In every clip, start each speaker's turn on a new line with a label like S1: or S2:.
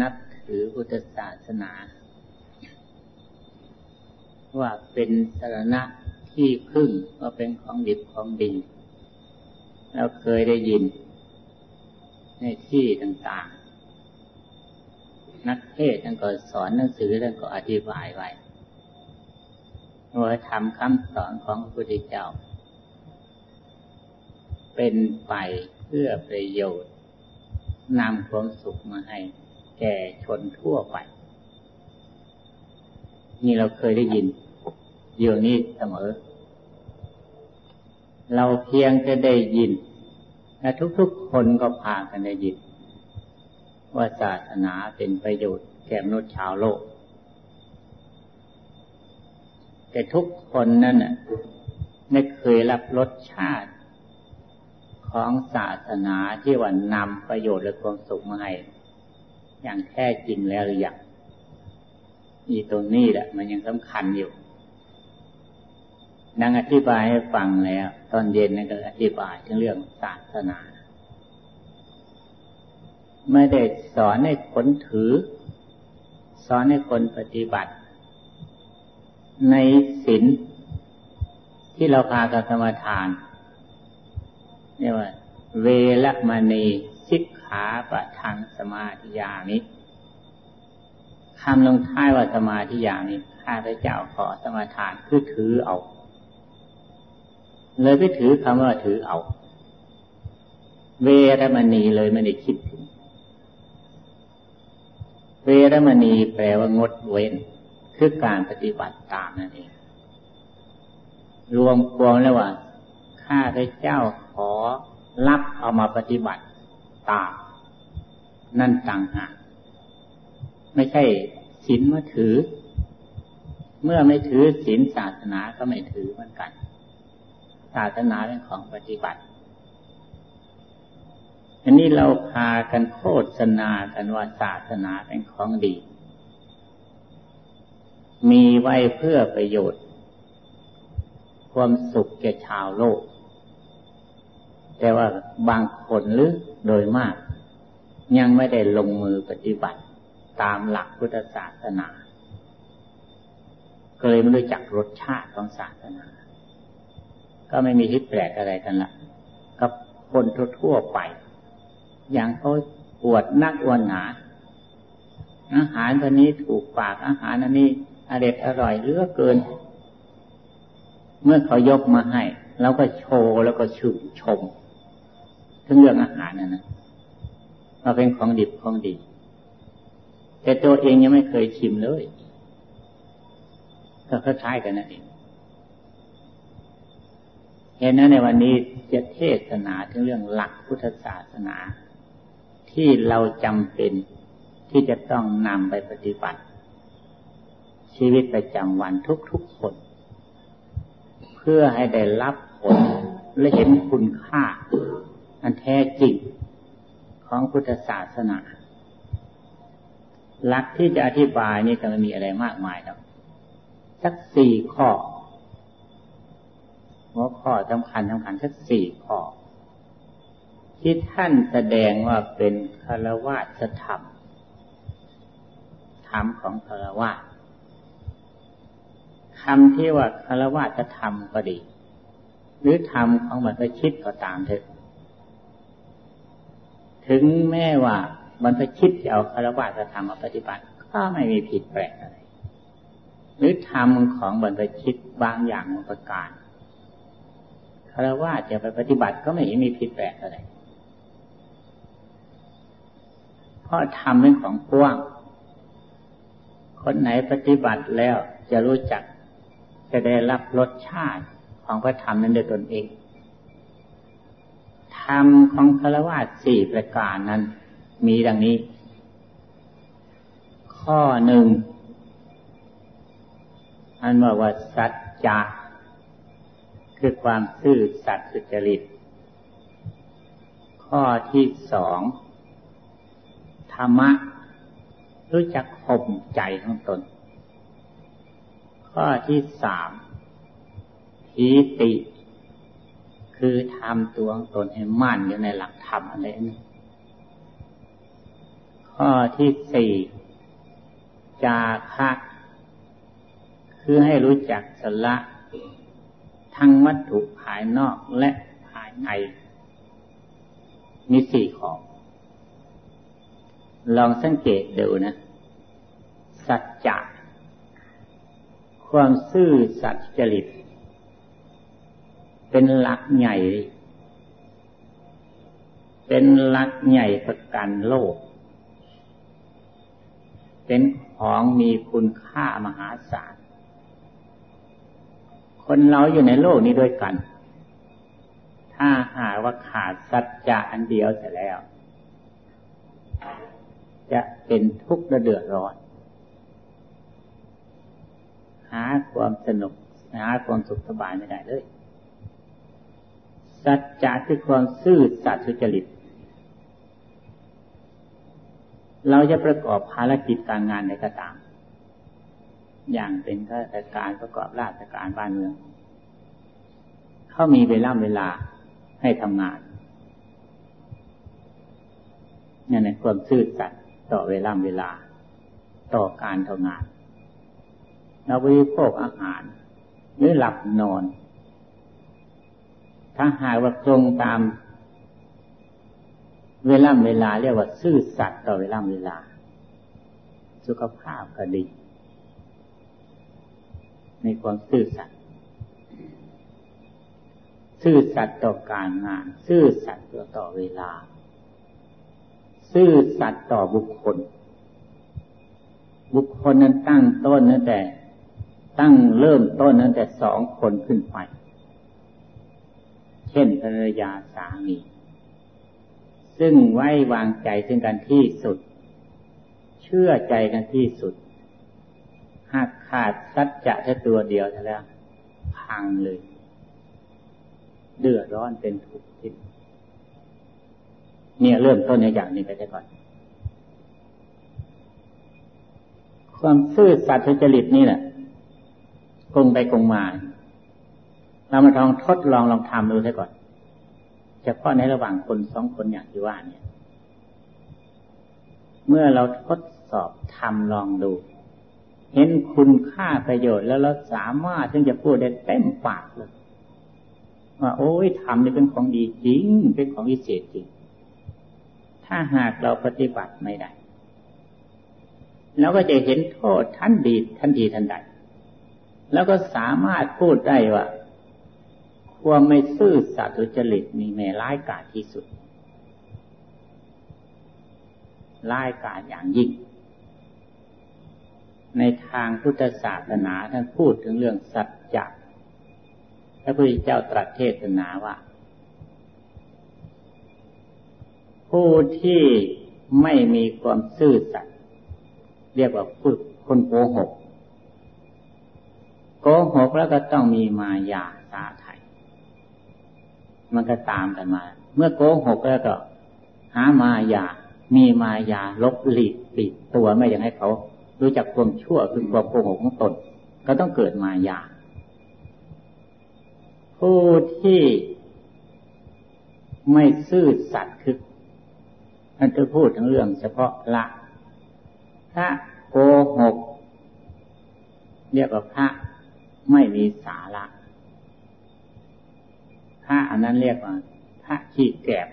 S1: นับถือพุทธศาสนา ว่าเป็นสารณะที่พึ่งว่าเป็นของดีของดี เราเคยได้ยิน ในที่ต่างๆ นักเทศท่านก็สอนหนังสือท่านก็อธิบายไว้ว่าทำคำสอนของพระพุทธเจ้า เป็นไปเพื่อประโยชน์นำความสุขมาให้ แก่ชนทั่วไป นี่เราเคยได้ยินอยู่นี้เสมอ เราเพียงจะได้ยิน และทุกๆคนก็พากันได้ยิน ว่าศาสนาเป็นประโยชน์แก่มนุษย์ชาวโลก แต่ทุกคนนั่นน่ะไม่เคยรับรสชาติของศาสนาที่ว่านำประโยชน์และความสุขมาให้ อย่างแท้จริงแล้วหรือยังนี่ตรงนี้แหละ มันยังสำคัญอยู่นังอธิบายให้ฟังแล้ว ตอนเย็นนั่นก็อธิบายเรื่องศาสนา ไม่ได้สอนให้คนถือ สอนให้คนปฏิบัติ ในศีลที่เราพากันสมาทานเรียกว่า เวลมณี ขาปะทังสมาธิยามิคำลงท้ายว่าสมาธิยามิข้าพเจ้าขอสมาทานคือถือเอา เลยไปถือคำว่าถือเอา เวรมณีเลยไม่ได้คิดถึง เวรมณีแปลว่างดเว้น คือการปฏิบัติตามนั่นเอง รวมกวงแล้วว่าข้าพเจ้าขอรับเอามาปฏิบัติ ตา นั่นต่างหากไม่ใช่ศีลมาถือ เมื่อไม่ถือศีลศาสนาก็ไม่ถือเหมือนกัน ศาสนาเป็นของปฏิบัติอันนี้เราพากันโฆษณากันว่าศาสนาเป็นของดี มีไว้เพื่อประโยชน์ ความสุขแก่ชาวโลก แต่ว่าบางคนหรือโดยมาก ยังไม่ได้ลงมือปฏิบัติตามหลักพุทธศาสนาก็เลยไม่รู้จักรสชาติของศาสนา ก็ไม่มีทิศแปลกอะไรกันละกับคนทั่วไป อย่างเขาปวดนักอวนหนาอาหารตัวนี้ถูกปากอาหารอันนี้อร่อยอร่อยเหลือเกิน เมื่อเขายกมาให้เราก็โชว์แล้วก็ชื่นชม ถึงเรื่องอาหารนั่นนะว่าเป็นของดิบของดี แต่ตัวเองยังไม่เคยชิมเลยก็คล้ายกันนั่นเองเห็นนั้นในวันนี้จะเทศนาถึงเรื่องหลักพุทธศาสนา ที่เราจำเป็นที่จะต้องนำไปปฏิบัติ ชีวิตประจำวันทุกๆคน เพื่อให้ได้รับผลและเห็นคุณค่า อันแท้จริงของพุทธศาสนา หลักที่จะอธิบายนี่ก็ไม่มีอะไรมากมายครับสักสี่ข้อ หัวข้อสำคัญสำคัญสักสี่ข้อ ที่ท่านแสดงว่าเป็นคารวะธรรม ธรรมของคารวะคำที่ว่าคารวะธรรมก็ดี หรือธรรมของบรรพชิตก็ตามเถอะ ถึงแม้ว่ามันไปคิดจะเอาคารวะจะทำมาปฏิบัติ ก็ไม่มีผิดแปลกอะไร หรือทำของบรรพชิตบางอย่างประการคารวะจะไปปฏิบัติก็ไม่เห็นมีผิดแปลกอะไร เพราะทำเป็นของกว้าง คนไหนปฏิบัติแล้วจะรู้จักจะได้รับรสชาติของพระธรรมนั้นโดยตนเอง ธรรมของฆรวาสสี่ประการนั้น มีดังนี้ ข้อหนึ่งอันว่าว่าสัจจะคือความซื่อสัตย์สุจริต ข้อที่สองธรรมะ รู้จักข่มใจของตน ข้อที่สามทีติ คือทำตัวตนให้มั่นอยู่ในหลักธรรมอะไรนี้ข้อที่สี่จาคะคือให้รู้จักสละ ทั้งวัตถุภายนอกและภายใน มีสี่ข้อลองสังเกตดูนะ สัจจะความซื่อสัจจริต เป็นหลักใหญ่ เป็นหลักใหญ่ประกันโลก เป็นของมีคุณค่ามหาศาล คนเราอยู่ในโลกนี้ด้วยกัน ถ้าหากว่าขาดสัจจะอันเดียวเสียแล้ว จะเป็นทุกข์และเดือดร้อน หาความสนุกหาความสุขสบายไม่ได้เลย สัจจะคือความซื่อสัตย์สุจริต เราจะประกอบภารกิจการงานในกระตาม อย่างเป็นข้าราชการประกอบราชการบ้านเมือง เขามีเวลาเวลาให้ทำงานนี่นในความซื่อสัตย์ต่อเวลาเวลา ต่อการทำงาน เราบริโภคอาหาร หรือหลับนอน ถ้าหากว่าตรงตาม เวลาเวลาเรียกว่าซื่อสัตย์ต่อเวลาเวลา สุขภาพก็ดี ในความซื่อสัตย์ซื่อสัตย์ต่อการงาน ซื่อสัตย์ต่อต่อเวลา ซื่อสัตย์ต่อบุคคล บุคคลนั้นตั้งต้นนั่นแต่ ตั้งเริ่มต้นนั้นแต่สองคนขึ้นไป เช่นภรรยาสามี ซึ่งไว้วางใจซึ่งกันที่สุด เชื่อใจกันที่สุด หากขาดสัจจะแค่ตัวเดียวแล้วพังเลย เดือดร้อนเป็นทุกข์ทิศเนี่ยเริ่มต้นในอย่างนี้ไปได้ก่อน ความซื่อสัตย์จริตนี่แหละกงไปกงมา เรามาลองทดลองลองทำดูซะก่อนเฉพาะในระหว่างคนสองคนอย่างที่ว่าเนี่ย เมื่อเราทดสอบทำลองดู เห็นคุณค่าประโยชน์แล้วเราสามารถที่จะพูดได้เต็มปากเลยว่าโอ้ยทำนี่เป็นของดีจริง เป็นของวิเศษจริง ถ้าหากเราปฏิบัติไม่ได้เราก็จะเห็นโทษทันดีทันทีทันใดแล้วก็สามารถพูดได้ว่า ความไม่ซื่อสัตย์จริตมีแม่ร้ายกาจที่สุด ร้ายกาจอย่างยิ่ง ในทางพุทธศาสนาท่านพูดถึงเรื่องสัจจะพระพุทธเจ้าตรัสเทศนาว่า ผู้ที่ไม่มีความซื่อสัตย์เรียกว่าพูดคนโกหกโกหกแล้วก็ต้องมีมายาสาไทย มันก็ตามกันมา เมื่อโกหกแล้วก็ หามายา มีมายาลบหลีกปิดตัวไม่อยากให้เขา รู้จักความชั่วคือความโกหกของตน ก็ต้องเกิดมายา ผู้ที่ไม่ซื่อสัตย์คือมันจะพูดถึงเรื่องเฉพาะละถ้าโกหก เรียกว่าพระไม่มีสาระ พระอันนั้นเรียกว่าพระขี้แกบ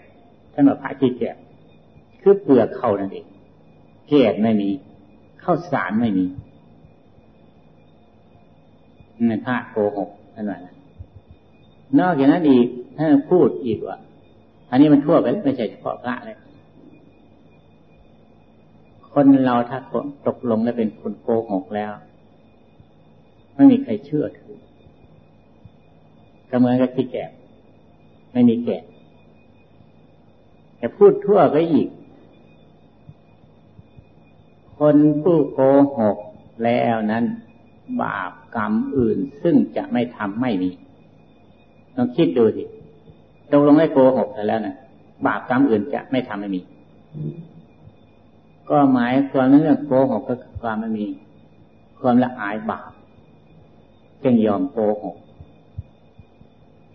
S1: ท่านว่าพระขี้แกบคือเปลือกเขานั่นเองเกศไม่มีข้าวสารไม่มีในพระโกหกท่านว่านะนอกจากนั้นอีกท่านพูดอีกว่า อันนี้มันทั่วไปไม่ใช่เฉพาะพระเลยคนเราถ้าตกลงแล้วเป็นคนโกหกแล้ว ไม่มีใครเชื่อถือก็เหมือนกับที่แก่ ไม่มีแก่แต่พูดทั่วไปอีก คนผู้โกหกแล้วนั้น บาปกรรมอื่นซึ่งจะไม่ทำไม่มีลองคิดดูสิตกลงให้โกหกแล้วนะบาปกรรมอื่นจะไม่ทำไม่มี ก็หมายความนั้นเรื่องโกหกก็ความไม่มี ความละอายบาปจึงยอมโกหก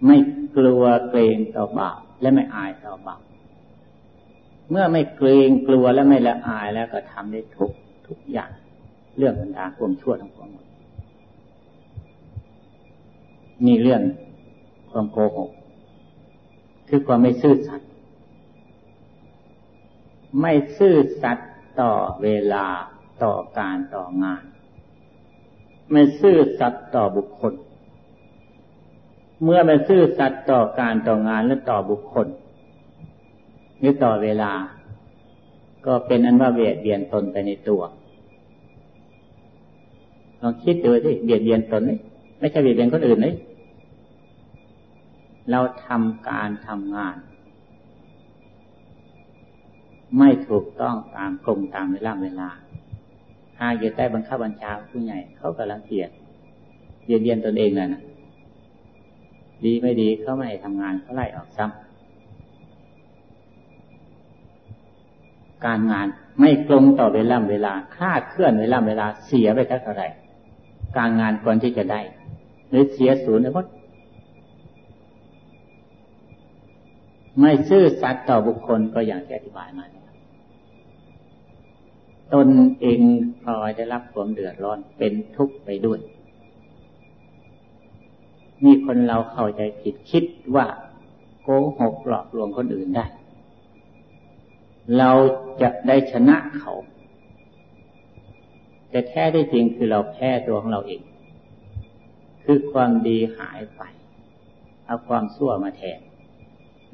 S1: ไม่กลัวเกรงต่อบาปและไม่อายต่อบาปเมื่อไม่เกรงกลัวและไม่ละอายแล้วก็ทำได้ทุกทุกอย่าง เรื่องบรรดาความชั่วทั้งปวงหมดมีเรื่องความโกหกคือความไม่ซื่อสัตย์ไม่ซื่อสัตย์ต่อเวลาต่อการต่องาน ไม่ซื่อสัตย์ต่อบุคคล เมื่อไม่ซื่อสัตย์ต่อการต่องานและต่อบุคคลหรือต่อเวลา ก็เป็นอันว่าเบียดเบียนตนไปในตัวลองคิดดูสิเบียดเบียนตนนี่ไม่ใช่เบียดเบียนคนอื่นเลยเราทำการทำงาน ไม่ถูกต้องตามกลมตามเวลาเวลาหากอยู่ใต้บังคับบัญชาผู้ใหญ่เขากำลังเกียดเบียดเบียนตนเองนั่นนะ ดีไม่ดีเขาไม่ทำงานเขาไล่ออกซ้ำการงานไม่ตรงต่อเวลาเวลาคาดเคลื่อนเวลาเวลาเสียไปเท่าไหร่การงานควรที่จะได้ หรือเสียศูนย์ในหมดไม่ซื่อสัตย์ต่อบุคคลก็อย่างที่อธิบายมาตนเองพลอยได้รับความเดือดร้อนเป็นทุกข์ไปด้วย มีคนเราเข้าใจผิดคิดว่าโกหกหลอกลวงคนอื่นได้ เราจะได้ชนะเขา แต่แท้ได้จริงคือเราแพ้ตัวของเราเอง คือความดีหายไป เอาความชั่วมาแทน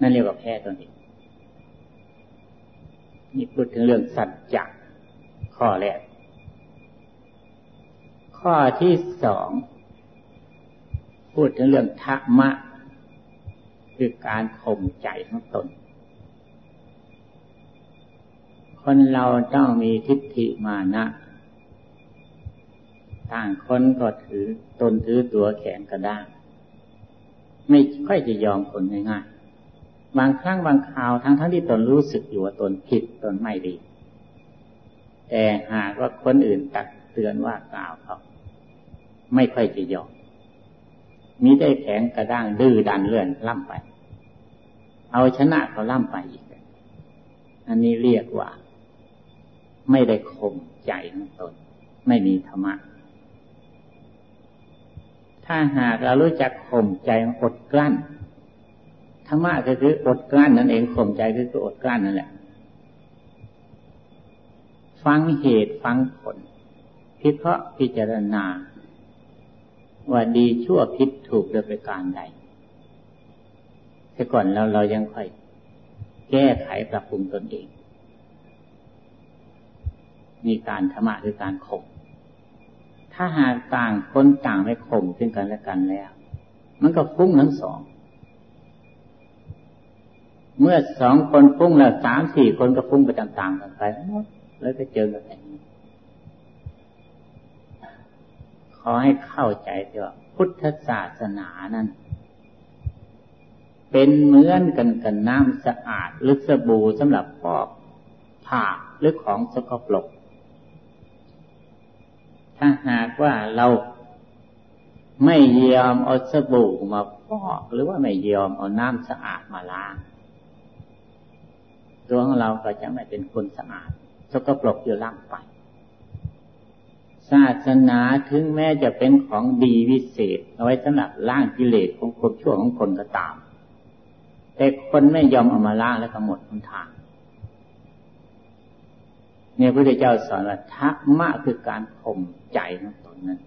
S1: นั่นเรียกว่าแพ้ตนเองนี่พูดถึงเรื่องสัจจะข้อแรก ข้อที่สอง พูดถึงเรื่องธรรมะ คือการข่มใจของตน คนเราต้องมีทิฏฐิมานะ ต่างคนก็ถือตนถือตัวแข็งกระด้างไม่ค่อยจะยอมคนง่ายๆ บางครั้งบางคราวทั้งทั้งที่ตนรู้สึกอยู่ว่าตนผิดตนไม่ดี แต่หากว่าคนอื่นตักเตือนว่ากล่าวเขาไม่ค่อยจะยอม มีได้แข็งกระด้างดื้อดันเลื่อนล่ำไป เอาชนะเขาล่ำไปอีก อันนี้เรียกว่า ไม่ได้ข่มใจของตน ไม่มีธรรมะ ถ้าหากเรารู้จักข่มใจอดกลั้นธรรมะก็คืออดกลั้นนั่นเองข่มใจก็คืออดกลั้นนั่นแหละ ฟังเหตุฟังผลพิเคราะห์พิจารณา ว่าดีชั่วผิดถูกโดยประการใดแต่ก่อนเราเรายังค่อย แก้ไขปรับปรุงตนเอง มีการธรรมะคือการข่มถ้าหากต่างคนต่างไม่ข่มซึ่งกันและกันแล้ว มันก็ฟุ้งทั้งสอง เมื่อสองคนฟุ้งแล้วสามสี่คนก็ฟุ้งไปต่างๆกันไปแล้วก็เจอกันแบบนี้ข อให้เข้าใจว่าพุทธศาสนานั้น เป็นเหมือนกันกับน้ำสะอาดหรือสบู่สำหรับฟอกผ้าหรือของสกปรกถ้าหากว่าเราไม่ยอมเอาสบู่มาฟอกหรือว่าไม่ยอมเอาน้ำสะอาดมาล้าง ตัวของเราก็จะไม่เป็นคนสะอาด สกปรกอยู่ล่างไป ศาสนาถึงแม้จะเป็นของดีวิเศษ เอาไว้สำหรับล่างกิเลสของคนชั่วของคนก็ตาม แต่คนไม่ยอมเอามาล่างแล้วก็หมดททางเนี่ยพระพุทธเจ้าสอนว่าธรรมะคือการข่มใจของตนนั้น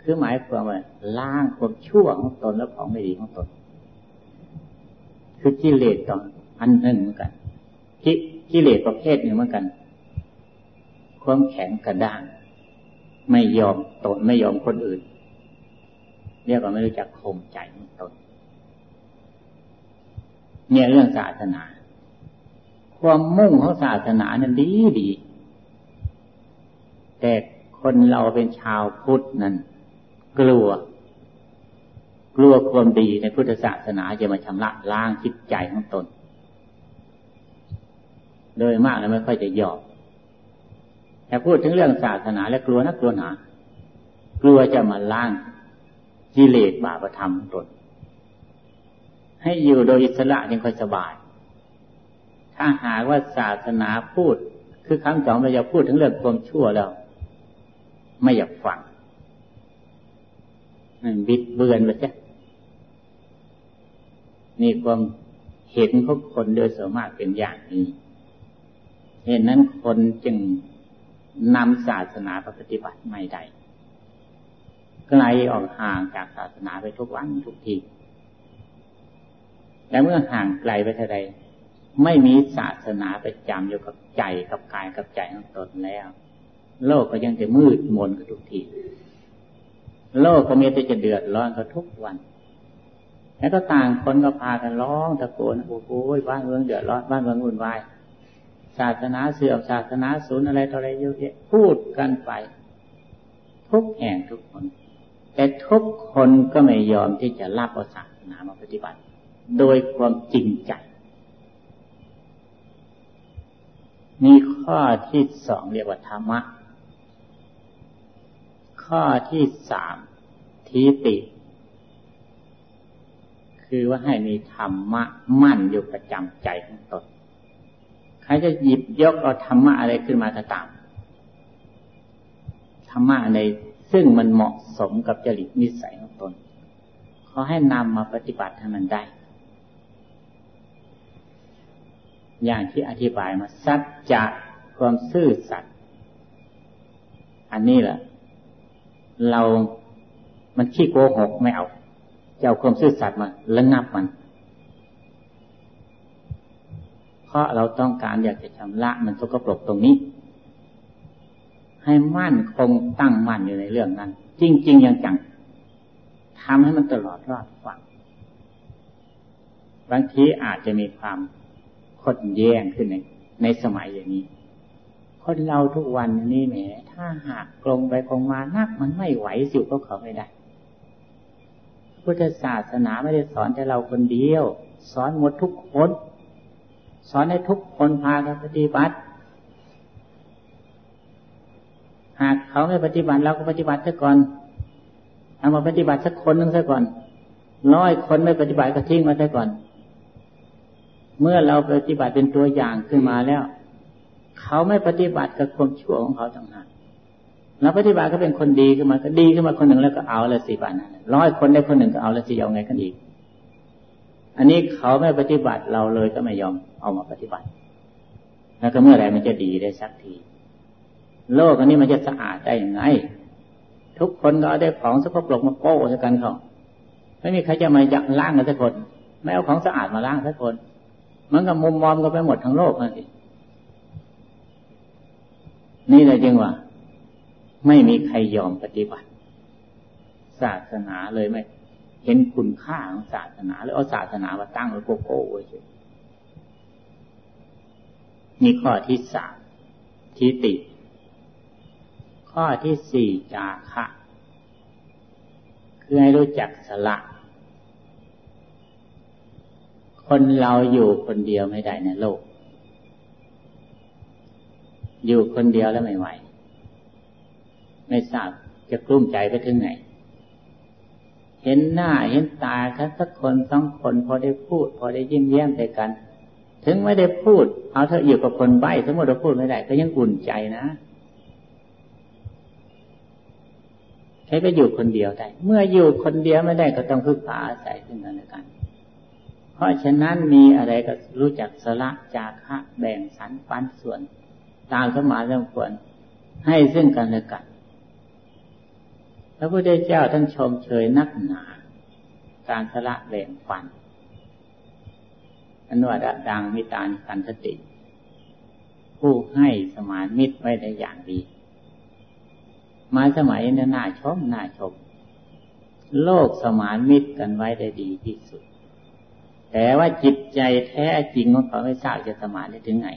S1: คือหมายความว่าล่างความชั่วของตนและของไม่ดีของตน คือกิเลสตอนอันหนึ่งเหมือนกันกิเลสประเภทหนึ่งเหมือนกัน ความแข็งกระด้าง ไม่ยอมตนไม่ยอมคนอื่นเรียกว่าไม่รู้จักข่มใจของตน เนี่ยเรื่องศาสนา ความมุ่งของศาสนานั้นดีดี แต่คนเราเป็นชาวพุทธนั้น กลัว กลัวความดีในพุทธศาสนาจะมาชำระล้างจิตใจของตน โดยมากแล้วไม่ค่อยจะยอม แต่พูดถึงเรื่องศาสนาและกลัวนักกลัวหนา กลัวจะมาล้างกิเลสบาปธรรมตนให้อยู่โดยอิสระยังค่อยสบาย ถ้าหากว่าศาสนาพูด คือคำสอนเราจะพูดถึงเรื่องความชั่วแล้ว ไม่อยากฟังบิดเบือนไปจ้ะนี่ความเห็นของคนโดยสมากเป็นอย่างนี้ เหตุนั้นคนจึง นำศาสนาปฏิบัติไม่ได้ไกลออกห่างจากศาสนาไปทุกวันทุกทีแต่เมื่อห่างไกลไปเท่าใดไม่มีศาสนาประจำอยู่กับใจกับกายกับใจของตนแล้ว โลกก็ยังจะมืดมนกันทุกที โลกก็มีแต่จะเดือดร้อนกันทุกวัน แล้วก็ต่างคนก็พากันร้องตะโกนโอ้โหบ้านเมืองเดือดร้อนบ้านเมืองวุ่นวาย ศาสนาเสื่อมศาสนาสูญอะไรต่ออะไรเยอะแยะพูดกันไป ทุกแห่งทุกคน แต่ทุกคนก็ไม่ยอมที่จะรับเอาศาสนามาปฏิบัติ โดยความจริงใจ มีข้อที่สองเรียกว่าธรรมะ ข้อที่สามทีติ คือว่าให้มีธรรมะมั่นอยู่ประจำใจของตน ใครจะหยิบยกเอาธรรมะอะไรขึ้นมาก็ตามธรรมะในซึ่งมันเหมาะสมกับจริตนิสัยของตนเขาให้นำมาปฏิบัติให้มันได้ อย่างที่อธิบายมาสัจจะความซื่อสัตย์อันนี้แหละเรามันขี้โกหกไม่เอาจะเอาความซื่อสัตย์มาระงับมัน เพราะเราต้องการอยากจะชำระมันสกปรกตรงนี้ ให้มั่นคงตั้งมั่นอยู่ในเรื่องนั้น จริง ๆ อย่างจังทำให้มันตลอดรอดฟังบางทีอาจจะมีความคนแย่งขึ้นในในสมัยอย่างนี้ คนเราทุกวันนี้แหม ถ้าหากกลงไปกลงมานักมันไม่ไหวสิวก็เขาไม่ได้พุทธศาสนาไม่ได้สอนแต่เราคนเดียว สอนหมดทุกคน สอนให้ทุกคนพากันปฏิบัติ หากเขาไม่ปฏิบัติเราก็ปฏิบัติซะก่อนเอามาปฏิบัติสักคนหนึ่งซะก่อนน้อยคนไม่ปฏิบัติก็ทิ้งมาซะก่อน เมื่อเราปฏิบัติเป็นตัวอย่างขึ้นมาแล้ว เขาไม่ปฏิบัติกับความชั่วของเขาต่างหากเราปฏิบัติก็เป็นคนดีขึ้นมาก็ดีขึ้นมาคนหนึ่งแล้วก็เอาละสิบาทนั้นร้อยคนได้คนหนึ่งก็เอาละสิเอาไงกันอีก อันนี้เขาไม่ปฏิบัติเราเลยก็ไม่ยอม เอามาปฏิบัติ แล้วก็เมื่อไหร่มันจะดีได้สักที โลกอันนี้มันจะสะอาดได้ยังไง ทุกคนก็เอาได้ของสกปรกมาโป้สักกันเขาไม่มีใครจะมายักล้างกันสักคน ไม่เอาของสะอาดมาล้างสักคน มันก็มุมมอมก็ไปหมดทั้งโลกนั่นเองนี่เลยจึงว่า ไม่มีใครยอมปฏิบัติ ศาสนาเลยไม่เห็นคุณค่าของศาสนาเลยเอาศาสนามาตั้งไว้โกโก้ไว้เฉย นี่ข้อที่สามทิติ ข้อที่สี่จาคะ คือให้รู้จักสละ คนเราอยู่คนเดียวไม่ได้ในโลก อยู่คนเดียวแล้วไม่ไหว ไม่ทราบจะกลุ้มใจไปถึงไหน เห็นหน้าเห็นตาคันสักคนสองคนพอได้พูด พอได้ยิ้มแย้มใส่กัน ถึงไม่ได้พูด เอาเธออยู่กับคนใบ้สมมติเราพูดไม่ได้ ก็ยังอุ่นใจนะใช้ก็อยู่คนเดียวได้ เมื่ออยู่คนเดียวไม่ได้ก็ต้องพึ่งพาอาศัยซึ่งกันและกัน เพราะฉะนั้นมีอะไรก็รู้จักสละจาคะแบ่งสรรปันส่วน ตามสมาธิควรให้ซึ่งกันและกัน พระพุทธเจ้าท่านชมเชยนักหนา การสละแบ่งปัน อนุวัดดังมิตานกันสติ ผู้ให้สมานมิตรไว้ได้อย่างดี มาสมัยนี้นน่าชมน่าชม โลกสมานมิตรกันไว้ได้ดีที่สุด แต่ว่าจิตใจแท้จริงของเขาไม่ทราบจะสมานได้ถึงไหน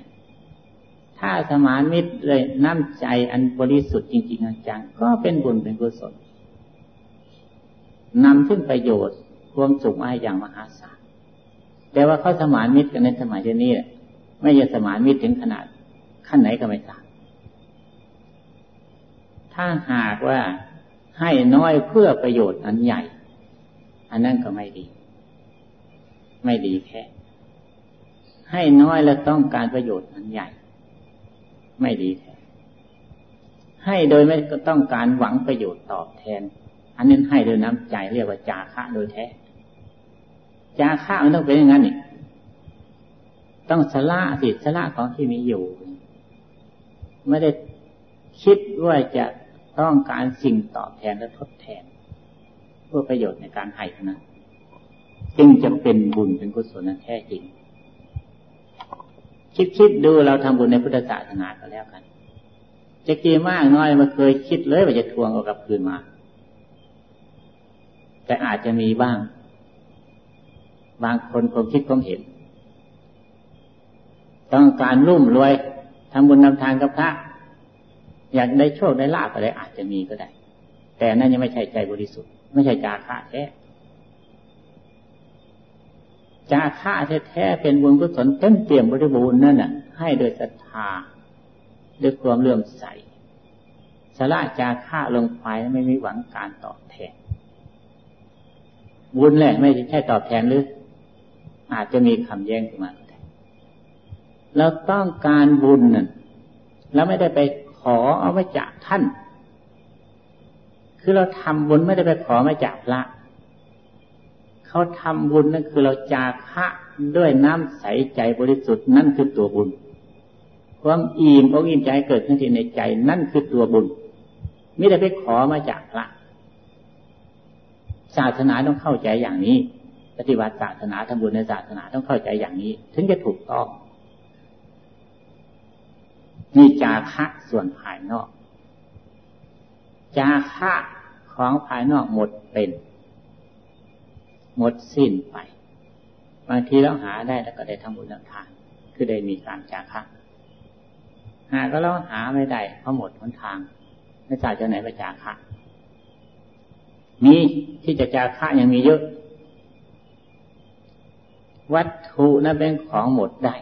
S1: ถ้าสมานมิตรเลยน้ำใจอันบริสุทธิ์จริงๆจังก็เป็นบุญเป็นกุศลนำขึ้นประโยชน์ความสุขมาอย่างมหาศาล แต่ว่าเขาสมานมิตรกันในสมัยนี้ไม่จะสมานมิตรถึงขนาดขั้นไหนก็ไม่ทราบถ้าหากว่าให้น้อยเพื่อประโยชน์อันใหญ่ อันนั้นก็ไม่ดี ไม่ดีแค่ให้น้อยแล้วต้องการประโยชน์มันใหญ่ ไม่ดีแท้ให้โดยไม่ต้องการหวังประโยชน์ตอบแทน อันนี้นให้โดยน้ำใจเรียกว่าจาคะโดยแท้ จาคะมันต้องเป็นอย่างนั้นนี่ต้องสละสิสละของที่มีอยู่ ไม่ได้คิดว่าจะต้องการสิ่งตอบแทนและทดแทน เพื่อประโยชน์ในการให้นั้นจึงจะเป็นบุญเป็นกุศลนั้นแท้จริง คิดคิดดูเราทำบุญในพุทธศาสนาก็แล้วกัน จะกี่มากน้อยมาเคยคิดเลยว่าจะทวงเอากลับคืนมา แต่อาจจะมีบ้าง บางคนคงคิดคงเห็น ต้องการรุ่มรวยทำบุญนำทานกับพระ อยากได้โชคได้ลาภอะไรอาจจะมีก็ได้ แต่นั่นยังไม่ใช่ใจบริสุทธิ์ ไม่ใช่จาระแท้จาค่าแท้ๆเป็นบุญกุศลเต็มเปี่ยมบริบูรณ์นั่นน่ะ ให้โดยศรัทธาด้วยความเลื่อมใสสละจาค่าลงไปไม่มีหวังการตอบแทน บุญแหละไม่ใช่ตอบแทนหรือ อาจจะมีคำแย้งขึ้นมาก็ได้เราต้องการบุญนั่นเราไม่ได้ไปขอเอาไว้จากท่าน คือเราทำบุญไม่ได้ไปขอมาจากพระเขาทำบุญนั่นคือเราจาคะด้วยน้ำใสใจบริสุทธิ์นั่นคือตัวบุญ ความอิ่มอกอิ่มใจเกิดขึ้นที่ในใจนั่นคือตัวบุญไม่ได้ไปขอมาจากพระศาสนาต้องเข้าใจอย่างนี้ ปฏิบัติศาสนาทำบุญในศาสนาต้องเข้าใจอย่างนี้ ถึงจะถูกต้องนี่จาคะส่วนภายนอก จาคะของภายนอกหมดเป็น หมดสิ้นไปบางทีเราหาได้แล้วก็ได้ทำบุญทาน คือได้มีการจาคะหาก็เราหาไม่ได้เพราะหมดหนทางไม่ทราบจะไหนไปจาคะมีที่จะจาคะยังมีเยอะ วัตถุนั้นเป็นของหมดได้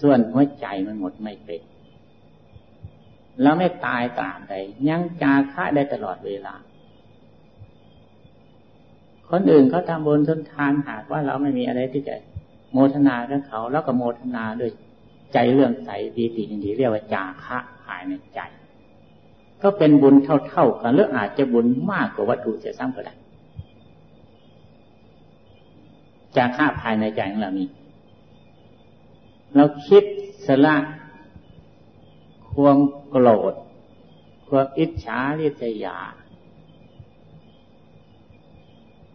S1: ส่วนหัวใจมันหมดไม่เป็นเราไม่ตายตามใดยังจาคะได้ตลอดเวลา คนอื่นเขาทำบุญทนทานหากว่าเราไม่มีอะไรที่จะโมทนากับเขา แล้วก็โมทนาด้วยใจเรื่องใสดีตีดีเรียกว่าจาคะภายในใจ ก็เป็นบุญเท่าๆกันหรืออาจจะบุญมากกว่าวัตถุเสียซ้ำก็ได้ จาคะภายในใจของเรามีเราคิดสละความโกรธความอิจฉาริษยา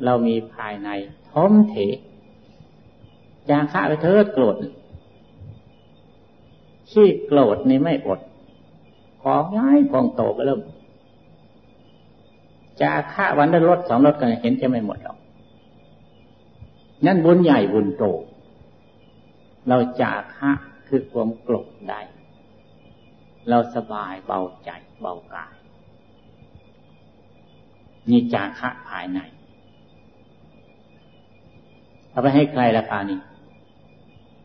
S1: เรามีภายในท้มเถอยาฆ่าไปเถิดโกรธขี้โกรธนี่ไม่อด ของง่ายของโตก็เริ่มจะฆ่าวันได้รถสองรถกันเห็นจะไม่หมดหรอก นั่นบุญใหญ่บุญโต เราจะฆ่าคือความโกรธได้ เราสบายเบาใจเบากายนี่จาคะภายในเอาไปให้ใครราคานี้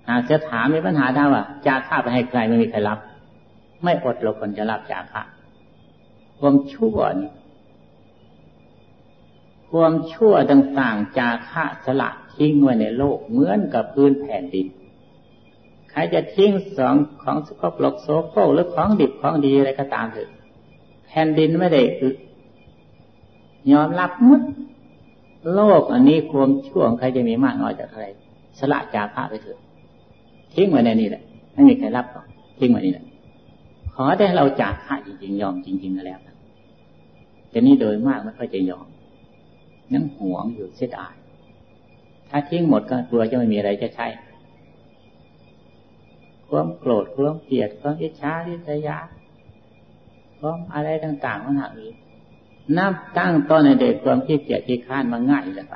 S1: อาจจะถามมีปัญหาได้ว่าจาค่าไปให้ใครไม่มีใครรับ ไม่อดเราคนจะรับจาค่าความชั่วนี่ความชั่วต่างๆจาค่าสละ ทิ้งไว้ในโลกเหมือนกับพื้นแผ่นดิน ใครจะทิ้งสองของสกปรกโสโครกหรือของดิบของดีอะไรก็ตามเถอะแผ่นดินไม่ได้คือยอมรับมุดโลกอันนี้ความชั่วใครจะมีมากน้อยจากใครสละจากพระไปเถอะทิ้งไว้ในนี้แหละไม่มีใครรับหรอกทิ้งไว้นี่แหละขอได้เราจากพระจริงๆยอมจริงๆก็แล้วแต่นี่โดยมากไม่ค่อยจะยอมยังหวงอยู่เสียดาย ถ้าทิ้งหมดก็กลัวจะไม่มีอะไรจะใช้ความโกรธความเกลียดความอิจฉาริษยาความอะไรต่างๆมันหักอีกนับตั้งต้นในเด็กความขี้เกียจขี้ข้านมาง่ายเลยไป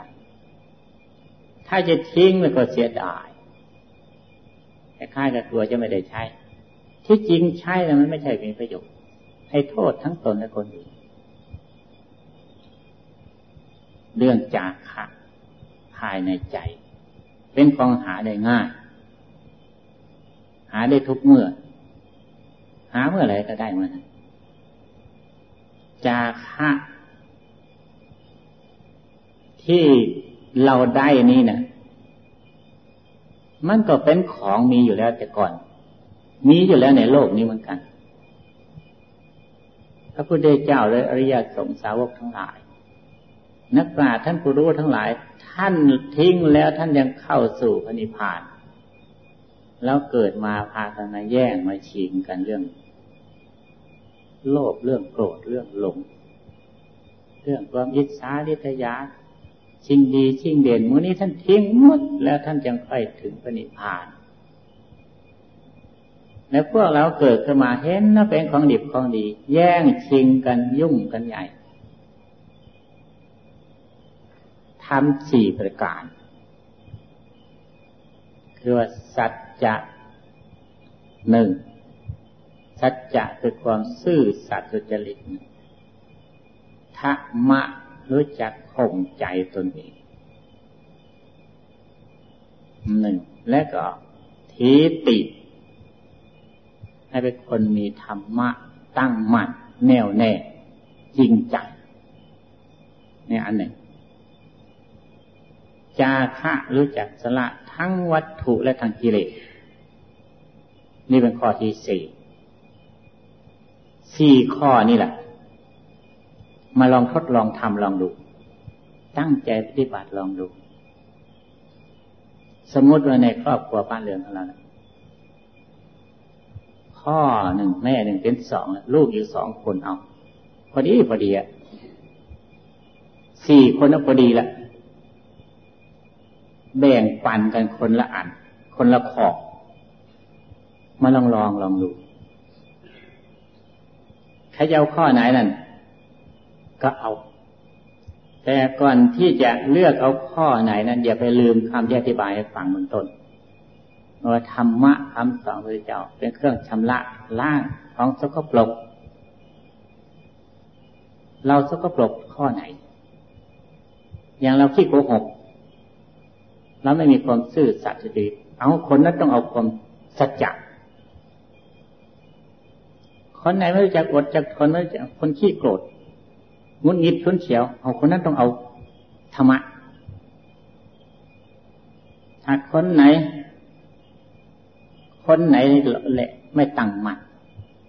S1: ถ้าจะทิ้งมันก็เสียดายแต่ข้ากับตัวจะไม่ได้ใช้ ที่จริงใช้แล้วมันไม่ใช่เป็นประโยชน์ ให้โทษทั้งตนและคนอื่น เรื่องจากขะ ภายในใจ เป็นของหาได้ง่าย หาได้ทุกเมื่อ หาเมื่อไรก็ได้เมื่อนั้นจาคะที่เราได้นี่นะมันก็เป็นของมีอยู่แล้วแต่ก่อน มีอยู่แล้วในโลกนี้เหมือนกัน พระพุทธเจ้าและอริยสงสาวกทั้งหลาย นักปราชญ์ท่านผู้รู้ทั้งหลาย ท่านทิ้งแล้วท่านยังเข้าสู่พระนิพพาน แล้วเกิดมาพากันมาแย่งมาชิงกันเรื่อง โลภเรื่องโกรธเรื่องหลง เรื่องความยิสาลิทยา ชิงดีชิงเด่นมูนี้ท่านทิ้งหมดแล้วท่านจึงค่อยถึงพระนิพพานแล้วพวกเราเกิดขึ้นมาเห็นน่าเป็นของดิบของดี แย่งชิงกันยุ่งกันใหญ่ ทำสี่ประการ คือว่าสัจจะหนึ่งสัจจะคือความซื่อสัตย์สุจริตธรรมะรู้จักข่มใจตนเองหนึ่งและก็ทีติ ให้เป็นคนมีธรรมะตั้งมั่นแน่วแน่จริงใจนี่อันหนึ่ง จาคะรู้จักสละทั้งวัตถุและทั้งกิเลสนี่เป็นข้อที่สี่สี่ข้อนี่แหละ มาลองทดลองทำลองดู ตั้งใจปฏิบัติลองดู สมมติว่าในครอบครัวบ้านเรือนของเราพ่อหนึ่งแม่หนึ่งเป็นสองลูกอยู่สองคนเอา พอดีพอดีอะสี่คนก็พอดีละ แบ่งปันกันคนละอัน คนละขอบ มาลองลองลองดูใครจะเอาข้อไหนนั่น ก็เอา แต่ก่อนที่จะเลือกเอาข้อไหนนั้นอย่าไปลืมคำที่อธิบายให้ฟังเบื้องต้นว่าธรรมะคำสอนพระเจ้า เป็นเครื่องชำระล้างของสกปรก เราสกปรกข้อไหน อย่างเราขี้โกหก เราไม่มีความซื่อสัตย์ดีเอาคนนั้นต้องเอาความสัจจะคนไหนไม่รู้จักอดจากคนไม่รู้จักคนขี้โกรธงุนงิดชุนเฉียว เอาคนนั้นต้องเอาธรรมะถ้าคนไหน คนไหนแหละไม่ตั้งมั่น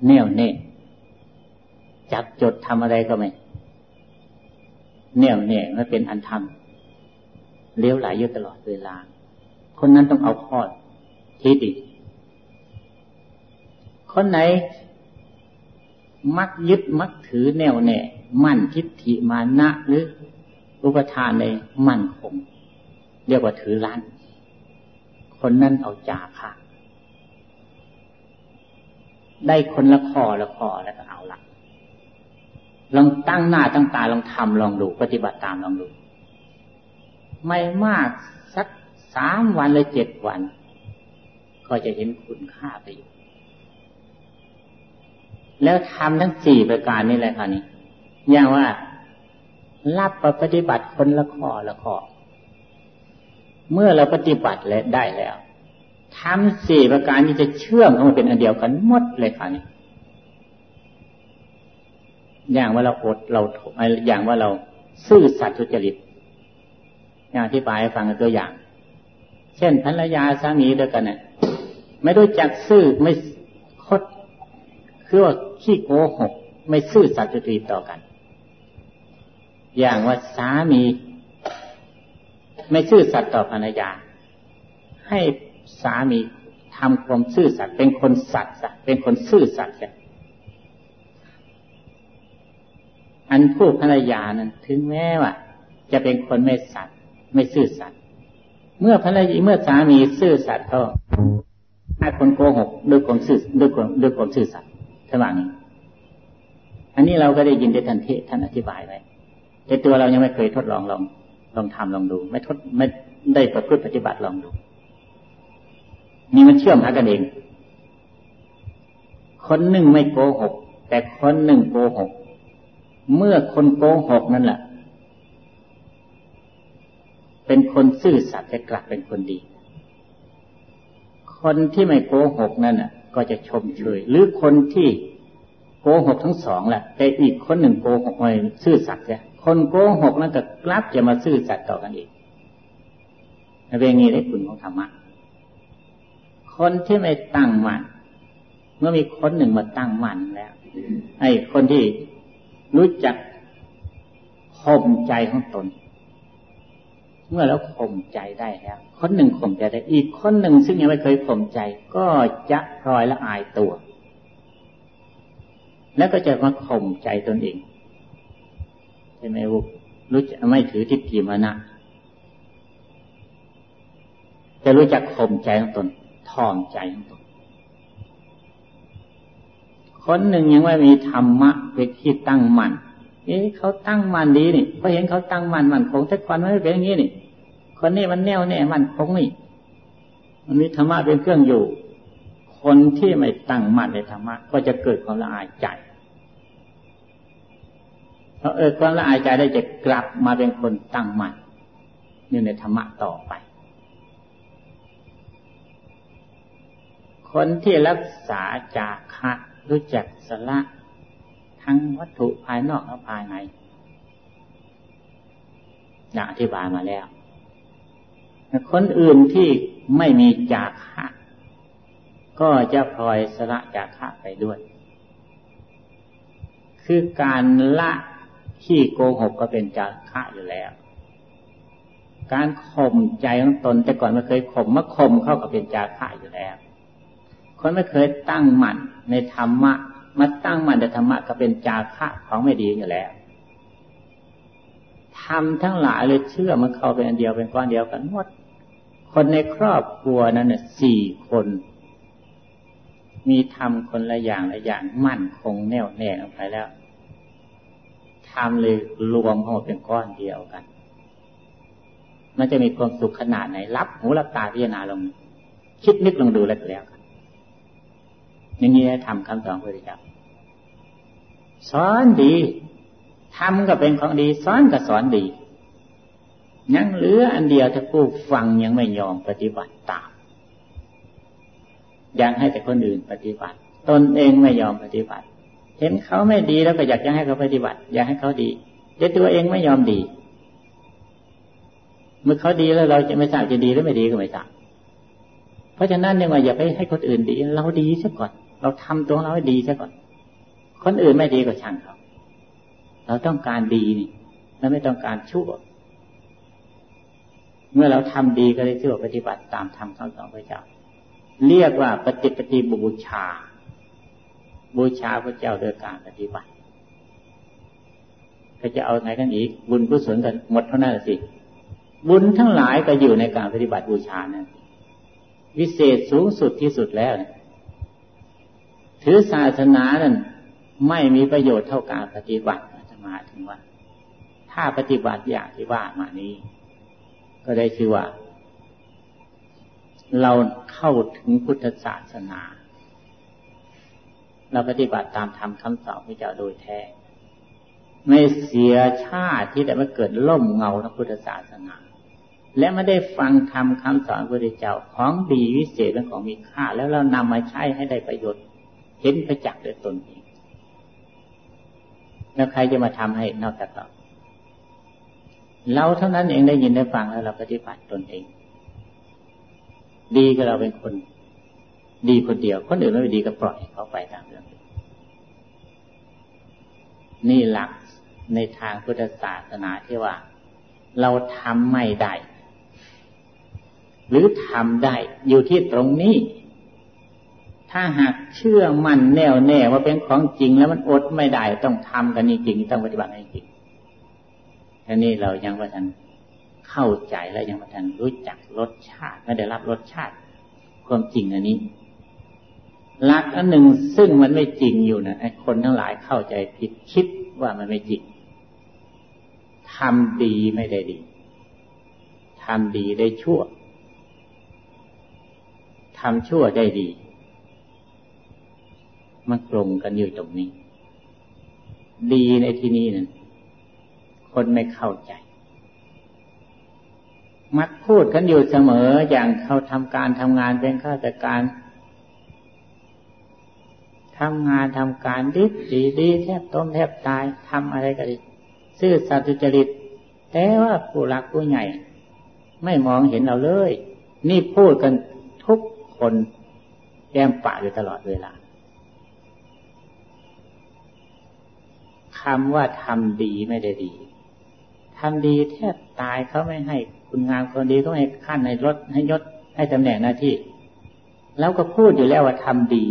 S1: แน่วแน่จับจดทำอะไรก็ไม่แน่วแน่ไม่เป็นอันทำ เลี้ยวไหลอยู่ตลอดเวลา คนนั้นต้องเอาข้อที่ดีคนไหน มักยึดมักถือแน่วแน่ มั่นทิฏฐิมานะหรืออุปทานในมั่นคง เรียกว่าถือร้นคนนั้นเอาจาค่ะ ได้คนละคอละคอแล้วก็เอาละลองตั้งหน้าตั้งตาลองทำลองดู ปฏิบัติตามลองดู ไม่มากสักสามวันเลยเจ็ดวัน ก็จะเห็นคุณค่าไปอยู่แล้วทำทั้งสี่ประการนี้แหละค่ะนี่อย่างว่ารับปฏิบัติคนละข้อละข้อ เมื่อเราปฏิบัติแล้วได้แล้วทำสี่ประการนี้จะเชื่อมเข้ามาเป็นอันเดียวกันหมดเลยค่ะนี่อย่างว่าเราอดเราอย่างว่าเราซื่อสัตย์สุจริต อย่างที่ปายฟังตัวอย่าง เช่นภรรยาสามีด้วยกันเนี่ยไม่รู้จักซื่อไม่คดคือว่าขี้โกหก ไม่ซื่อสัตย์สุจริตต่อกัน อย่างว่าสามี ไม่ซื่อสัตย์ต่อภรรยา ให้สามีทำความซื่อสัตย์เป็นคนสัตย์เป็นคนซื่อสัตย์กันอันผู้ภรรยานั้นถึงแม้ว่า จะเป็นคนไม่สัตย์ ไม่ซื่อสัตย์เมื่อภรรยาเมื่อสามีซื่อสัตย์ก็ให้คนโกหกด้วยความซื่อด้วยความด้วยความซื่อสัตย์ท่านว่านี้ อันนี้เราก็ได้ยินได้ทันเทท่านอธิบายไว้แต่ตัวเรายังไม่เคยทดลองลองลองทำลองดู ไม่ทดไม่ได้ประพฤติปฏิบัติลองดูนี่มันเชื่อมหากันเอง คนหนึ่งไม่โกหก แต่คนหนึ่งโกหก เมื่อคนโกหกนั่นแหละ เป็นคนซื่อสัตย์จะกลับเป็นคนดี คนที่ไม่โกหกนั่นน่ะ ก็จะชมเชยหรือคนที่โกหกทั้งสองแหละแต่อีกคนหนึ่งโกหกไม่ซื่อสัตย์เนี่ยคนโกหกนั่นก็กลับจะมาซื่อสัตย์ต่อกันอีกเป็นงี้ได้คุณของธรรมะคนที่ไม่ตั้งมั่นเมื่อมีคนหนึ่งมาตั้งมั่นแล้วไอ้คนที่รู้จักข่มใจของตน เมื่อแล้วข่มใจได้แล้วคนหนึ่งข่มใจได้ อีกคนหนึ่งซึ่งยังไม่เคยข่มใจ ก็จะพลอยละอายตัว แล้วก็จะมาข่มใจตนเองใช่ไหมวุรู้จักไม่ถือทิฏฐิมานะจะรู้จักข่มใจของตนทองใจของตนคนหนึ่งยังไม่มีธรรมะเป็นที่ตั้งมั่น เอ๊ะเขาตั้งมั่นดีนี่พอเห็นเขาตั้งมั่นมั่นคงแต่ก่อนมันไม่เป็นอย่างนี้นี่ คนนี้มันแน่วแน่มั่นคงนี่ มันมีธรรมะเป็นเครื่องอยู่ คนที่ไม่ตั้งมั่นในธรรมะก็จะเกิดความละอายใจเพราะเออความละอายใจได้จะกลับมาเป็นคนตั้งมั่นอยู่ในธรรมะต่อไป คนที่รักษาจากคะรู้จักสละ ทั้งวัตถุภายนอกและภายในอย่างอธิบายมาแล้ว คนอื่นที่ไม่มีจากคะก็จะพลอยสละจากคะไปด้วย คือการละขี้โกหกก็เป็นจาคะอยู่แล้ว การข่มใจของตนแต่ก่อนไม่เคยข่มเมาข่มเข้ากับเป็นจาคะอยู่แล้ว คนไม่เคยตั้งมั่นในธรรมะ มาตั้งมันธรรมะก็เป็นจาคะของไม่ดีอยู่แล้วทำทั้งหลายเลยเชื่อมันเข้าเป็นอันเดียวเป็นก้อนเดียวกันหมด คนในครอบครัวนั้นน่ะสี่คน มีทำคนละอย่างละอย่างมั่นคงแน่วแน่ลงไปแล้วทำเลยรวมเข้าเป็นก้อนเดียวกัน มันจะมีความสุขขนาดไหนรับหูรับตาพิจารณาลง คิดนึกลองดูแล้วแล้วกันอย่างนี้ทำคำสอนพระพุทธเจ้า สอนดีทำก็เป็นของดี สอนก็สอนดี ยังเหลืออันเดียวถ้าผู้ฟังยังไม่ยอมปฏิบัติตามยังให้แต่คนอื่นปฏิบัติ ตนเองไม่ยอมปฏิบัติ เห็นเขาไม่ดีแล้วก็อยากจะให้เขาปฏิบัติ อยากให้เขาดีแต่ตัวเองไม่ยอมดี เมื่อเขาดีแล้วเราจะไม่ทราบจะดีหรือไม่ดีก็ไม่ทราบเพราะฉะนั้นเนี่ยว่าอย่าไปให้คนอื่นดี เราดีซะก่อน เราทำตัวเราให้ดีซะก่อน คนอื่นไม่ดีก็ช่างเขาเราต้องการดีนี่เราไม่ต้องการชั่ว เมื่อเราทำดีก็ได้ชื่อว่าปฏิบัติตามธรรมคำสอนพระเจ้า เรียกว่าปฏิปฏิบูชา บูชาพระเจ้าโดยการปฏิบัติ ก็จะเอาไหนกันอีก บุญกุศลกันหมดเท่านั้นสิ บุญทั้งหลายก็อยู่ในการปฏิบัติบูชานั้นวิเศษสูงสุดที่สุดแล้วถือศาสนานั้น ไม่มีประโยชน์เท่าการปฏิบัติจะมาถึงว่าถ้าปฏิบัติอย่างที่ว่ามานี้ ก็ได้ชื่อว่า เราเข้าถึงพุทธศาสนา เราปฏิบัติตามธรรมคำสอนพระเจ้าโดยแท้ไม่เสียชาติที่ได้มาเกิดล่มเงาพระพุทธศาสนา และไม่ได้ฟังธรรมคำสอนพระพุทธเจ้าของดีวิเศษเป็นของมีค่า แล้วเรานำมาใช้ให้ได้ประโยชน์ เห็นประจักษ์ด้วยตนเอง แล้วใครจะมาทำให้นอกจากเรา เราเท่านั้นเองได้ยินได้ฟังแล้วเราปฏิบัติตนเอง ดีก็เราเป็นคน ดีคนเดียว คนอื่นไม่ดีก็ปล่อยเขาไปตามเรื่อง นี่หลักในทางพุทธศาสนาที่ว่า เราทำไม่ได้ หรือทำได้อยู่ที่ตรงนี้ ถ้าหากเชื่อมั่นแน่วแน่ว่าเป็นของจริงแล้วมันอดไม่ได้ต้องทำกันจริงต้องปฏิบัติให้จริงแค่นี้เรายังว่าทันเข้าใจแล้วยังว่าทันรู้จักรสชาติไม่ได้รับรสชาติ ความจริงอันนี้หลักอันหนึ่งซึ่งมันไม่จริงอยู่นะไอ้คนทั้งหลายเข้าใจผิดคิดว่ามันไม่จริงทำดีไม่ได้ดีทำดีได้ชั่วทำชั่วได้ดี มันตรงกันอยู่ตรงนี้ ดีในที่นี้นั้นคนไม่เข้าใจ มักพูดกันอยู่เสมออย่างเขาทำการทำงานเป็นข้าราชการทำงานทำการดีดีดีแทบต้มแทบตายทำอะไรก็ดีซื่อสัตย์จริต แต่ว่าผู้หลักผู้ใหญ่ ไม่มองเห็นเราเลย นี่พูดกันทุกคนก้มปะอยู่ตลอดเวลาำว่าทำดีไม่ได้ดีทำดีแทบตายเขาไม่ให้คุณงามคนดีเขาให้ขั้นให้ลดให้ยศให้ตำแหน่งหน้าที่ แล้วก็พูดอยู่แล้วว่าทำดี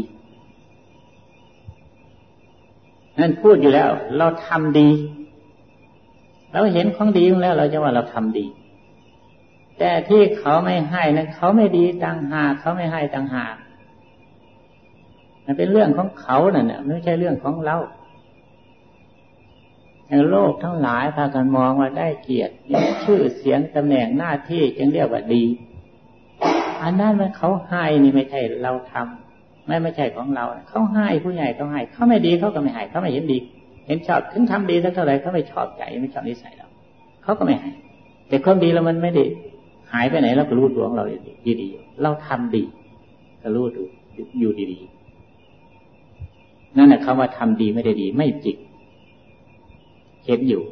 S1: นั่นพูดอยู่แล้ว เราทำดีเราเห็นของดีแล้ว เราจะว่าเราทำดี แต่ที่เขาไม่ให้นั้นเขาไม่ดีต่างหากเขาไม่ให้ต่างหากมันเป็นเรื่องของเขาน่ะไม่ใช่เรื่องของเรา อย่างโลกทั้งหลายพากันมองว่าได้เกียรติชื่อเสียงตำแหน่งหน้าที่จึงเรียกว่าดี อันนั้นมันเขาให้นี่ไม่ใช่เราทำไม่ไม่ใช่ของเราเขาให้ผู้ใหญ่เขาให้เขาไม่ดีเขาก็ไม่ให้เขาไม่เห็นดี เห็นชอบถึงทำดีสักเท่าไหร่เขาไม่ชอบใจไม่ชอบนิสัยเราเขาก็ไม่ให้แต่ความดีเรามันไม่ด้หายไปไหนเราก็รู้ตัวของเราดีดีเราทำดีก็รู้ดูอยู่ดีๆนั่นแหละคำว่าทำดีไม่ได้ดี ไม่จริง เห็นอยู่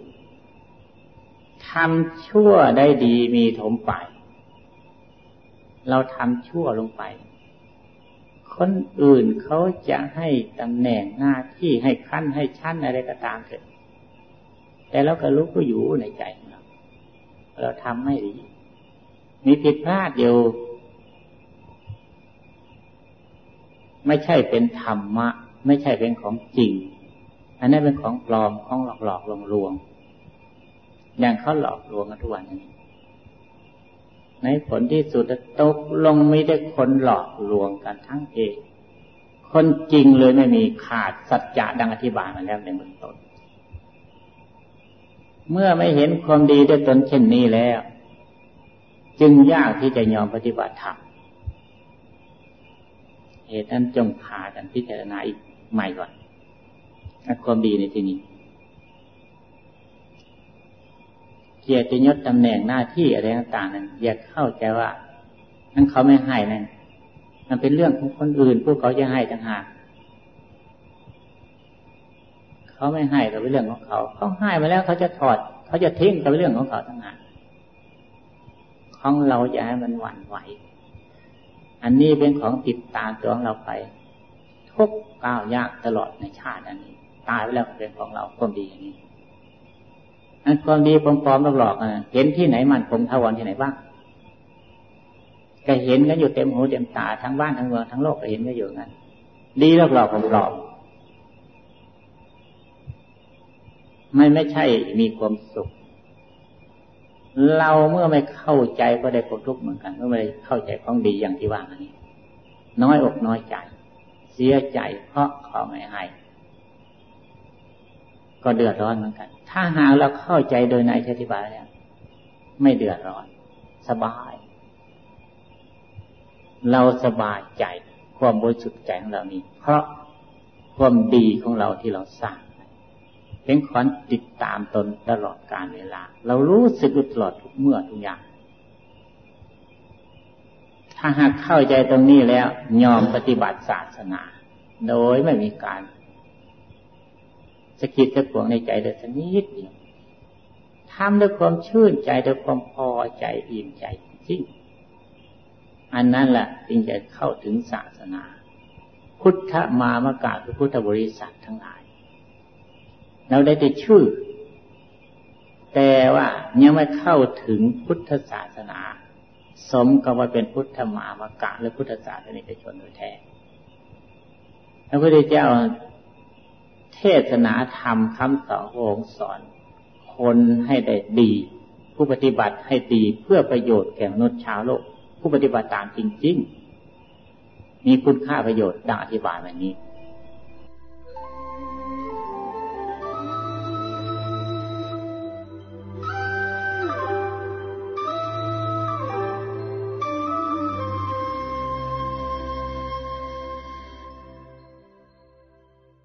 S1: ทำชั่วได้ดีมีถมไป เราทำชั่วลงไป คนอื่นเขาจะให้ตำแหน่งหน้าที่ให้ขั้นให้ชั้นอะไรก็ตามเถอะ แต่เราก็รู้ก็อยู่ในใจของเรา เราทำไม่ดี มีผิดพลาดอยู่ไม่ใช่เป็นธรรมะ ไม่ใช่เป็นของจริง อันนั้นเป็นของปลอมของหลอกหลอกลวงลวงอย่างเขาหลอกลวงกันทุกวันนี้ ในผลที่สุดตกลงไม่ได้คนหลอกลวงกันทั้งเองคนจริงเลยไม่มีขาดสัจจะดังอธิบายมาแล้วในเบื้องต้นเมื่อไม่เห็นความดีด้วยตนเช่นนี้แล้ว จึงยากที่จะยอมปฏิบัติธรรมเหตุนั้นจงพากันพิจารณาอีกใหม่ก่อน ความดีในที่นี้ เกียรติยศตำแหน่งหน้าที่อะไรต่างๆนั้นอย่าเข้าใจว่านั่นเขาไม่ให้นั่นมันเป็นเรื่องของคนอื่นพวกเขาจะให้ต่างหากเขาไม่ให้ก็เป็นเรื่องของเขาเขาให้มาแล้วเขาจะถอด เขาจะทิ้งก็เป็นเรื่องของเขาต่างหากของเราจะให้มันหวั่นไหว อันนี้เป็นของติดตามตัวของเราไป ทุกก้าว ยากตลอดในชาติอันนี้ ตายไปแล้วเป็นของเราความดีอย่างนี้อันความดีปลอมๆหลอกๆเห็นที่ไหนมันคงทวันที่ไหนบ้างก็เห็นกันอยู่เต็มหูเต็มตาทั้งบ้านทั้งเมืองทั้งโลกก็เห็นกันอยู่งั้นดีหลอกหลอกปลอมไม่ไม่ใช่มีความสุข เราเมื่อไม่เข้าใจก็ได้ผลทุกข์เหมือนกัน เมื่อไม่เข้าใจของดีอย่างที่ว่านี้ น้อยอกน้อยใจ เสียใจเพราะขาไม่ให้ ก็เดือดร้อนเหมือนกัน ถ้าหากเราเข้าใจโดยนายอธิบายแล้วไม่เดือดร้อน สบาย เราสบายใจความบริสุทธิ์ใจของเรานี้ เพราะความดีของเราที่เราสร้างเป็นขอนติดตามตนตลอดการเวลา เรารู้สึกตลอดทุกเมื่อทุกอย่าง ถ้าหากเข้าใจตรงนี้แล้ว ยอมปฏิบัติศาสนา โดยไม่มีการะกิดสะขวงในใจแต่สักนิดเดียวทำด้วยความชื่นใจด้วยความพอใจอิ่มใจจริงอันนั้นแหละจึงจะเข้าถึงศาสนา พุทธมามกาคือพุทธบริษัททั้งหลาย เราได้แต่ชื่อ แต่ว่ายังไม่เข้าถึงพุทธศาสนา สมกับว่าเป็นพุทธมามกะหรือพุทธศาสนิกชนโดยแท้พระพุทธเจ้า เทศนาธรรมคำสอนองค์สอน คนให้ได้ดี ผู้ปฏิบัติให้ดีเพื่อประโยชน์แก่มนุษย์ชาวโลก ผู้ปฏิบัติตามจริง ๆ มีคุณค่าประโยชน์ดังอธิบายมานี้